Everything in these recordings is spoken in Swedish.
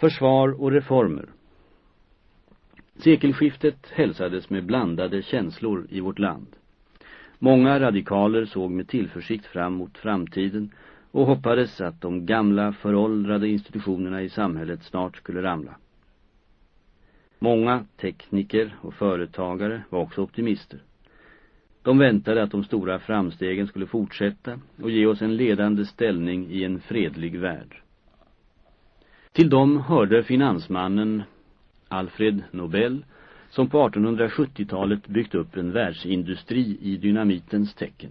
Försvar och reformer Sekelskiftet hälsades med blandade känslor i vårt land. Många radikaler såg med tillförsikt fram mot framtiden och hoppades att de gamla föråldrade institutionerna i samhället snart skulle ramla. Många tekniker och företagare var också optimister. De väntade att de stora framstegen skulle fortsätta och ge oss en ledande ställning i en fredlig värld. Till dem hörde finansmannen Alfred Nobel som på 1870-talet byggt upp en världsindustri i dynamitens tecken.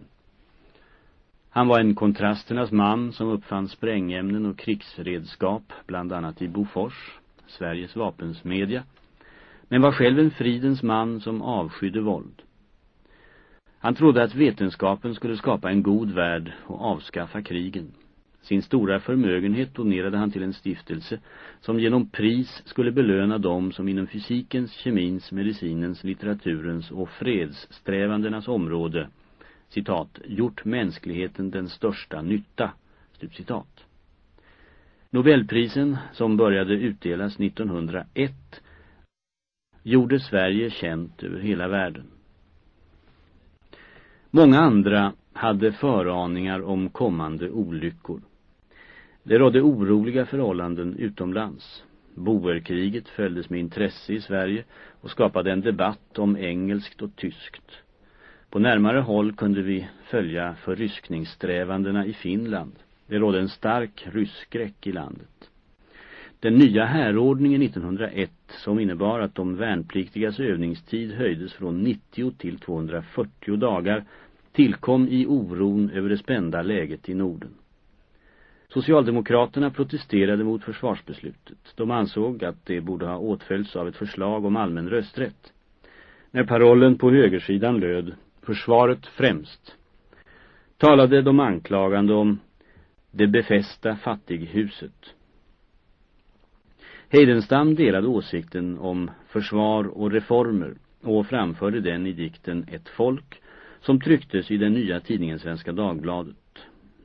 Han var en kontrasternas man som uppfann sprängämnen och krigsredskap bland annat i Bofors, Sveriges vapensmedja, men var själv en fridens man som avskydde våld. Han trodde att vetenskapen skulle skapa en god värld och avskaffa krigen. Sin stora förmögenhet donerade han till en stiftelse som genom pris skulle belöna dem som inom fysikens, kemins, medicinens, litteraturens och fredssträvandenas område citat, gjort mänskligheten den största nytta. Typ citat. Nobelprisen som började utdelas 1901 gjorde Sverige känt över hela världen. Många andra hade föraningar om kommande olyckor. Det rådde oroliga förhållanden utomlands. Boerkriget följdes med intresse i Sverige och skapade en debatt om engelskt och tyskt. På närmare håll kunde vi följa förryskningssträvandena i Finland. Det rådde en stark rysskräck i landet. Den nya härordningen 1901 som innebar att de värnpliktigas övningstid höjdes från 90 till 240 dagar tillkom i oron över det spända läget i Norden. Socialdemokraterna protesterade mot försvarsbeslutet. De ansåg att det borde ha åtföljts av ett förslag om allmän rösträtt. När parollen på högersidan löd försvaret främst talade de anklagande om det befästa fattighuset. Heidenstam delade åsikten om försvar och reformer och framförde den i dikten Ett folk som trycktes i den nya tidningen Svenska Dagbladet.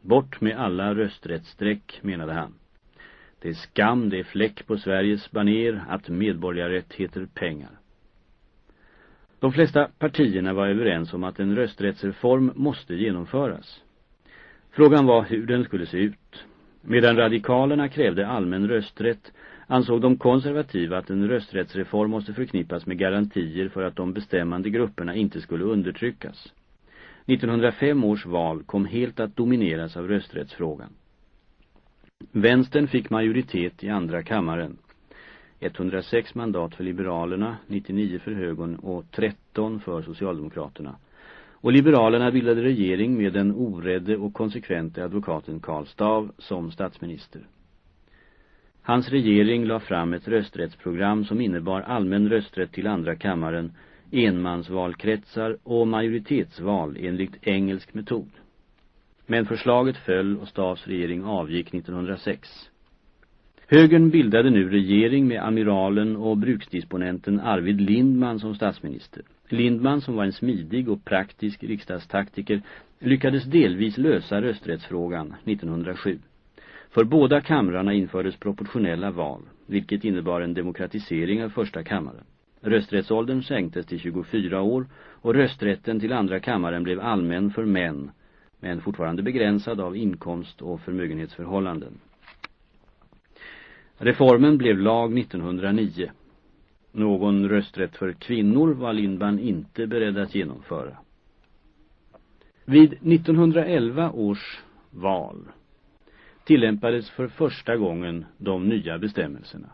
Bort med alla rösträttsträck, menade han. Det är skam, det är fläck på Sveriges baner att medborgarrätt heter pengar. De flesta partierna var överens om att en rösträttsreform måste genomföras. Frågan var hur den skulle se ut. Medan radikalerna krävde allmän rösträtt ansåg de konservativa att en rösträttsreform måste förknippas med garantier för att de bestämmande grupperna inte skulle undertryckas. 1905 års val kom helt att domineras av rösträttsfrågan. Vänstern fick majoritet i andra kammaren. 106 mandat för Liberalerna, 99 för högern och 13 för Socialdemokraterna. Och Liberalerna bildade regering med den orädde och konsekvente advokaten Karl Stav som statsminister. Hans regering la fram ett rösträttsprogram som innebar allmän rösträtt till andra kammaren enmansvalkretsar och majoritetsval enligt engelsk metod. Men förslaget föll och Stavs regering avgick 1906. Högern bildade nu regering med amiralen och bruksdisponenten Arvid Lindman som statsminister. Lindman, som var en smidig och praktisk riksdagstaktiker, lyckades delvis lösa rösträttsfrågan 1907. För båda kamrarna infördes proportionella val, vilket innebar en demokratisering av första kammaren. Rösträttsåldern sänktes till 24 år och rösträtten till andra kammaren blev allmän för män, men fortfarande begränsad av inkomst- och förmögenhetsförhållanden. Reformen blev lag 1909. Någon rösträtt för kvinnor var Lindban inte beredd att genomföra. Vid 1911 års val tillämpades för första gången de nya bestämmelserna.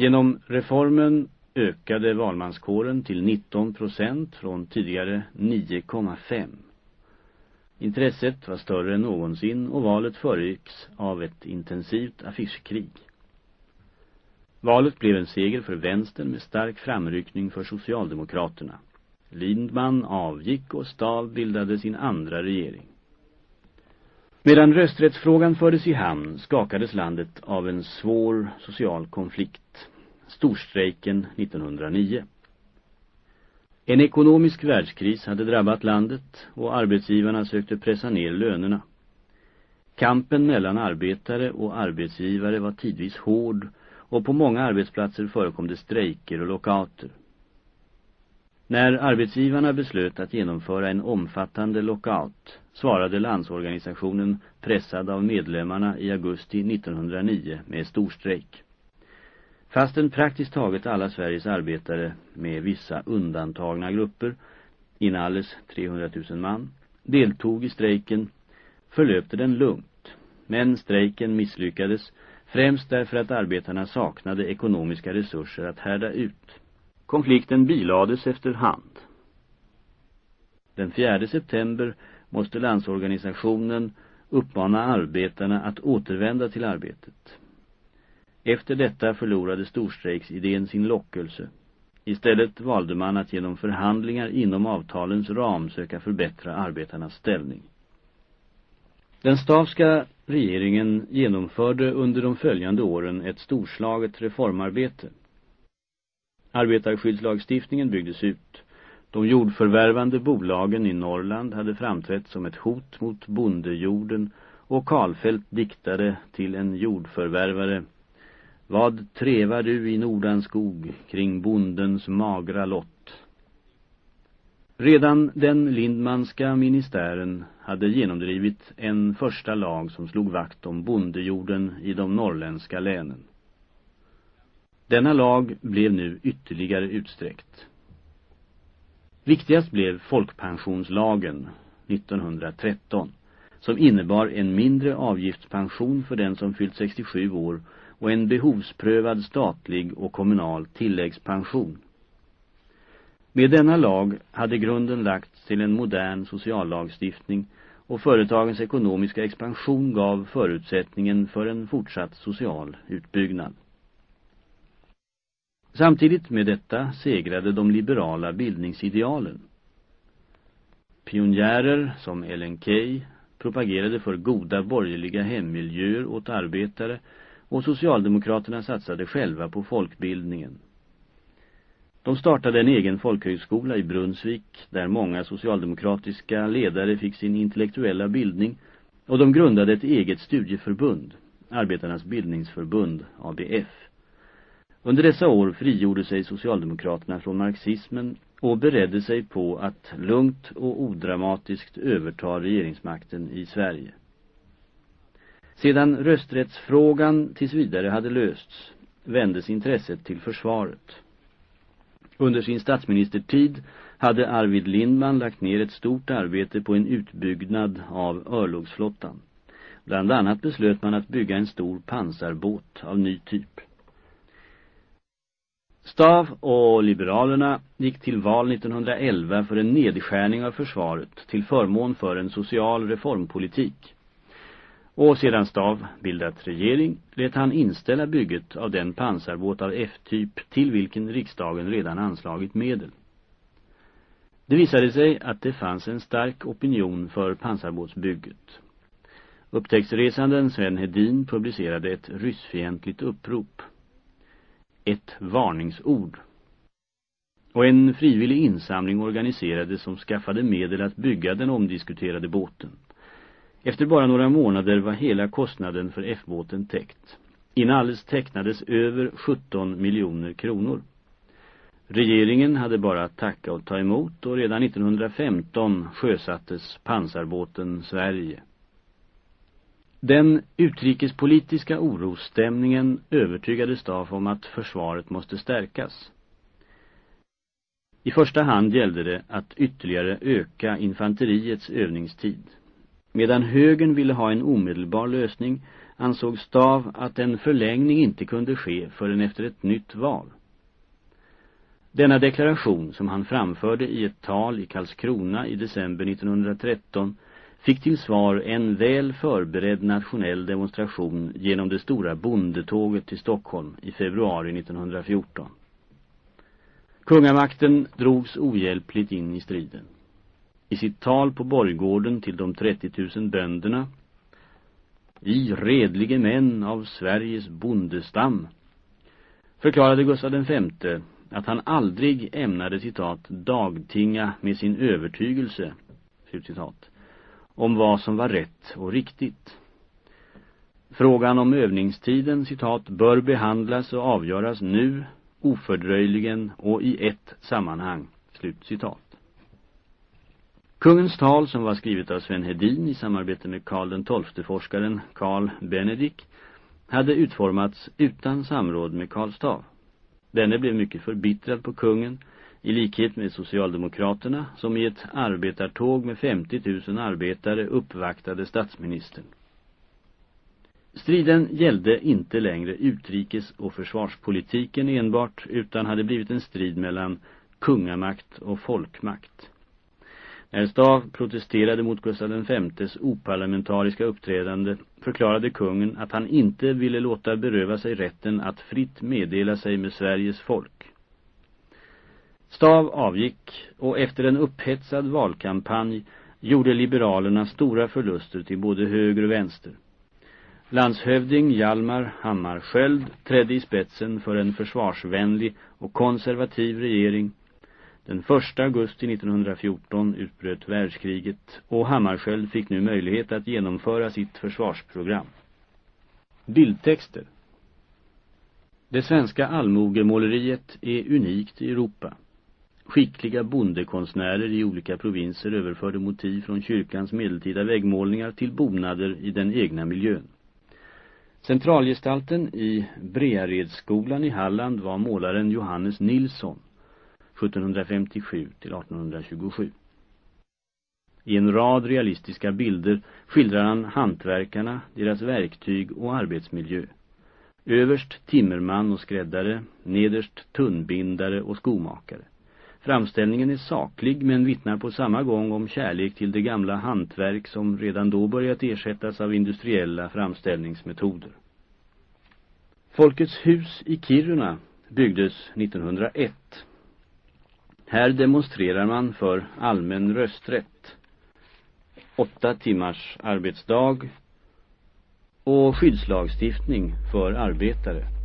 Genom reformen ökade valmanskåren till 19 procent från tidigare 9,5. Intresset var större än någonsin och valet föregicks av ett intensivt affischkrig. Valet blev en seger för vänstern med stark framryckning för Socialdemokraterna. Lindman avgick och Stav bildade sin andra regering. Medan rösträttsfrågan fördes i hamn skakades landet av en svår social konflikt. Storstrejken 1909. En ekonomisk världskris hade drabbat landet och arbetsgivarna sökte pressa ner lönerna. Kampen mellan arbetare och arbetsgivare var tidvis hård och på många arbetsplatser förekom det strejker och lockouter. När arbetsgivarna beslöt att genomföra en omfattande lockout svarade Landsorganisationen pressad av medlemmarna i augusti 1909 med storstrejk. Fastän praktiskt taget alla Sveriges arbetare med vissa undantagna grupper, inalles 300 000 man, deltog i strejken förlöpte den lugnt. Men strejken misslyckades främst därför att arbetarna saknade ekonomiska resurser att härda ut. Konflikten bilades efter hand. Den 4 september måste Landsorganisationen uppmana arbetarna att återvända till arbetet. Efter detta förlorade storstrejksidén sin lockelse. Istället valde man att genom förhandlingar inom avtalens ram söka förbättra arbetarnas ställning. Den stavska regeringen genomförde under de följande åren ett storslaget reformarbete. Arbetarskyddslagstiftningen byggdes ut. De jordförvärvande bolagen i Norrland hade framträtt som ett hot mot bondejorden och Karlfeldt diktade till en jordförvärvare Vad trevar du i Nordanskog kring bondens magra lott? Redan den Lindmanska ministären hade genomdrivit en första lag som slog vakt om bondejorden i de norrländska länen. Denna lag blev nu ytterligare utsträckt. Viktigast blev folkpensionslagen 1913 som innebar en mindre avgiftspension för den som fyllt 67 år och en behovsprövad statlig och kommunal tilläggspension. Med denna lag hade grunden lagts till en modern sociallagstiftning och företagens ekonomiska expansion gav förutsättningen för en fortsatt social utbyggnad. Samtidigt med detta segrade de liberala bildningsidealen. Pionjärer som Ellen Key propagerade för goda borgerliga hemmiljöer åt arbetare och Socialdemokraterna satsade själva på folkbildningen. De startade en egen folkhögskola i Brunsvik där många socialdemokratiska ledare fick sin intellektuella bildning och de grundade ett eget studieförbund, Arbetarnas bildningsförbund, ABF. Under dessa år frigjorde sig Socialdemokraterna från marxismen och beredde sig på att lugnt och odramatiskt överta regeringsmakten i Sverige. Sedan rösträttsfrågan tills vidare hade lösts vändes intresset till försvaret. Under sin statsministertid hade Arvid Lindman lagt ner ett stort arbete på en utbyggnad av örlogsflottan. Bland annat beslöt man att bygga en stor pansarbåt av ny typ. Stav och Liberalerna gick till val 1911 för en nedskärning av försvaret till förmån för en social reformpolitik. Och sedan Stav bildat regering lät han inställa bygget av den pansarbåt av F-typ till vilken riksdagen redan anslagit medel. Det visade sig att det fanns en stark opinion för pansarbåtsbygget. Upptäcktsresanden Sven Hedin publicerade ett ryssfientligt upprop. Ett varningsord. Och en frivillig insamling organiserades som skaffade medel att bygga den omdiskuterade båten. Efter bara några månader var hela kostnaden för F-båten täckt. Inalles tecknades över 17 miljoner kronor. Regeringen hade bara att tacka och ta emot och redan 1915 sjösattes pansarbåten Sverige. Den utrikespolitiska orosstämningen övertygade Staff om att försvaret måste stärkas. I första hand gällde det att ytterligare öka infanteriets övningstid. Medan högern ville ha en omedelbar lösning ansåg Stav att en förlängning inte kunde ske förrän efter ett nytt val. Denna deklaration som han framförde i ett tal i Karlskrona i december 1913 fick till svar en väl förberedd nationell demonstration genom det stora bondetåget till Stockholm i februari 1914. Kungamakten drogs ohjälpligt in i striden. I sitt tal på Borggården till de 30 000 bönderna I redlige män av Sveriges bondestam förklarade Gustav V att han aldrig ämnade citat dagtinga med sin övertygelse citat, om vad som var rätt och riktigt. Frågan om övningstiden, citat, bör behandlas och avgöras nu, ofördröjligen och i ett sammanhang, slut citat. Kungens tal som var skrivet av Sven Hedin i samarbete med Karl den XII-forskaren Karl Benedikt hade utformats utan samråd med Karl Stav. Denne blev mycket förbittrad på kungen, i likhet med socialdemokraterna som i ett arbetartåg med 50 000 arbetare uppvaktade statsministern. Striden gällde inte längre utrikes- och försvarspolitiken enbart utan hade blivit en strid mellan kungamakt och folkmakt. När Stav protesterade mot Gustav Vs oparlamentariska uppträdande förklarade kungen att han inte ville låta beröva sig rätten att fritt meddela sig med Sveriges folk. Stav avgick och efter en upphetsad valkampanj gjorde liberalerna stora förluster till både höger och vänster. Landshövding Hjalmar Hammarskjöld trädde i spetsen för en försvarsvänlig och konservativ regering den 1 augusti 1914 utbröt världskriget och Hammarskjöld fick nu möjlighet att genomföra sitt försvarsprogram. Bildtexter Det svenska allmogemåleriet är unikt i Europa. Skickliga bondekonstnärer i olika provinser överförde motiv från kyrkans medeltida väggmålningar till bonader i den egna miljön. Centralgestalten i Brearedsskolan i Halland var målaren Johannes Nilsson. 1757-1827. I en rad realistiska bilder skildrar han hantverkarna, deras verktyg och arbetsmiljö. Överst timmerman och skräddare, nederst tunnbindare och skomakare. Framställningen är saklig men vittnar på samma gång om kärlek till det gamla hantverk som redan då börjat ersättas av industriella framställningsmetoder. Folkets hus i Kiruna byggdes 1901 här demonstrerar man för allmän rösträtt. Åtta timmars arbetsdag och skyddslagstiftning för arbetare.